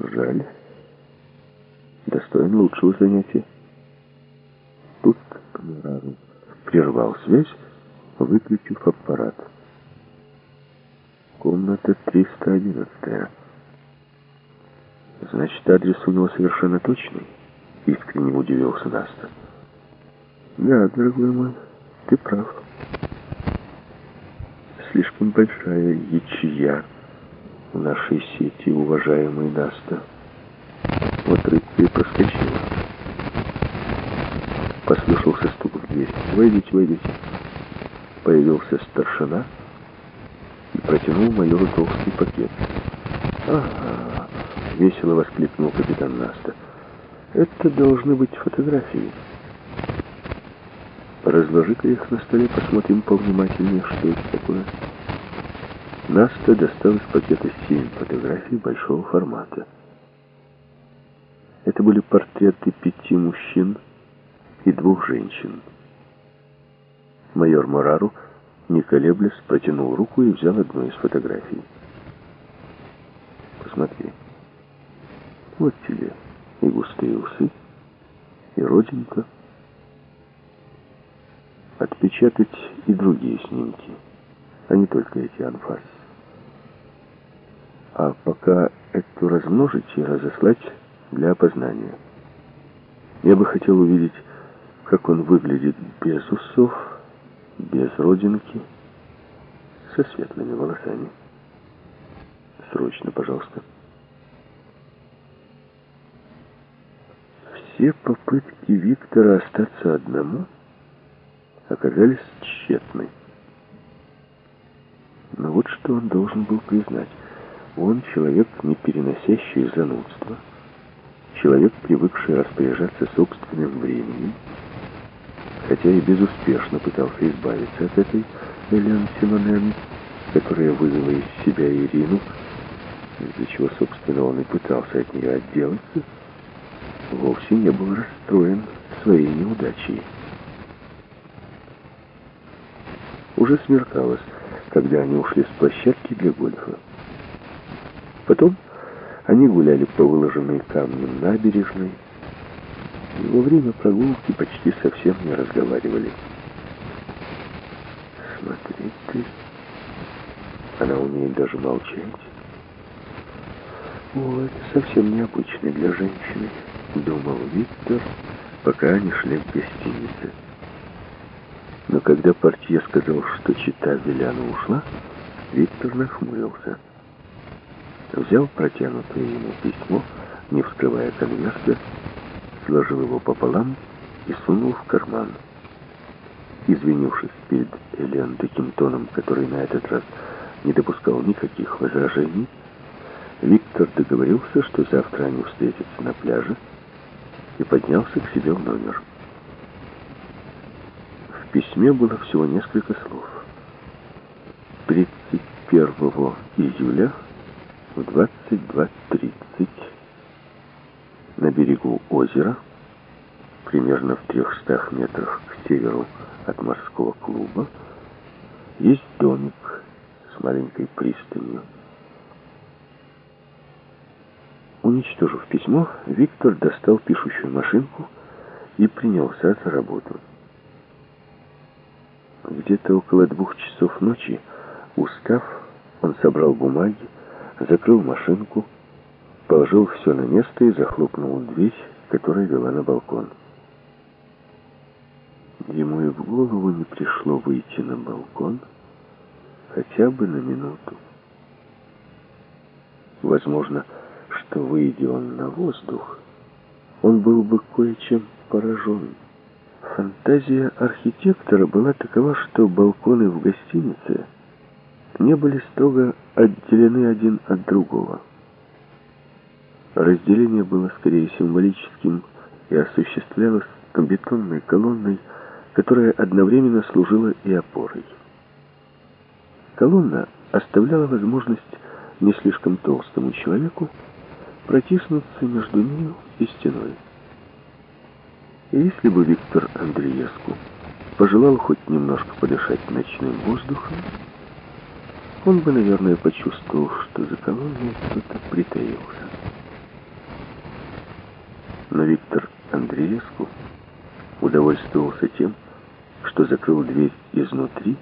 Жаль. Достоин лучшего занятия. Тут Камерару прервал связь, выключив аппарат. Комната 311. Значит, адрес у него совершенно точный? Искренне удивился Наста. Да, дорогой мой, ты прав. Слишком большая ячья нашей сети, уважаемый Наста. Вот рыбка и проскочила. Послышался стук в дверь. «Войдите, войдите». Появился старшина и протянул майору толстый пакет. «Ага!» — весело воскликнул капитан Наста. «Это должны быть фотографии». Разложи-ка их на столе, посмотрим повнимательнее, что это такое. Наста достал из пакета семь фотографий большого формата. Это были портреты пяти мужчин и двух женщин. Майор Морару, не колеблясь, протянул руку и взял одну из фотографий. Посмотри. Вот тебе и густые усы, и родинка — отпечатать и другие снимки, а не только эти анфас. А пока эту размножить и разослать для опознания. Я бы хотел увидеть, как он выглядит без усов, без родинки, со светлыми волосами. Срочно, пожалуйста. Все попытки Виктора остаться одному — оказались тщетны. Но вот что он должен был признать. Он человек, не переносящий занудства, человек, привыкший распоряжаться собственным временем, хотя и безуспешно пытался избавиться от этой Элен Симонен, которая вывела из себя Ирину, из-за чего, собственно, он и пытался от нее отделаться, вовсе не был расстроен своей неудачей. Уже смеркалось, когда они ушли с площадки для гольфа. Потом они гуляли по выложенной камнем набережной, и во время прогулки почти совсем не разговаривали. Смотри ты, она умеет даже молчать. О, это совсем необычно для женщины, думал Виктор, пока они шли в гостинице. Но когда портье сказал, что чита Виляна ушла, Виктор нахмурился. Взял протянутое ему письмо, не вскрывая конверта, сложил его пополам и сунул в карман. Извинившись перед Элен таким тоном, который на этот раз не допускал никаких возражений, Виктор договорился, что завтра они встретятся на пляже, и поднялся к себе в номер. В письме было всего несколько слов. 31 июля в 22.30 на берегу озера, примерно в 300 метрах к северу от морского клуба, есть домик с маленькой пристанью. Уничтожив письмо, Виктор достал пишущую машинку и принялся за работу. Где-то около двух часов ночи, устав, он собрал бумаги, закрыл машинку, положил все на место и захлопнул дверь, которая вела на балкон. Ему и в голову не пришло выйти на балкон хотя бы на минуту. Возможно, что выйдя он на воздух, он был бы кое-чем поражен. Фантазия архитектора была такова, что балконы в гостинице не были строго отделены один от другого. Разделение было скорее символическим и осуществлялось бетонной колонной, которая одновременно служила и опорой. Колонна оставляла возможность не слишком толстому человеку протиснуться между нею и стеной. И если бы Виктор Андреевску пожелал хоть немножко подышать ночным воздухом, он бы, наверное, почувствовал, что за колонной кто-то притаился. Но Виктор Андреевску удовольствовался тем, что закрыл дверь изнутри,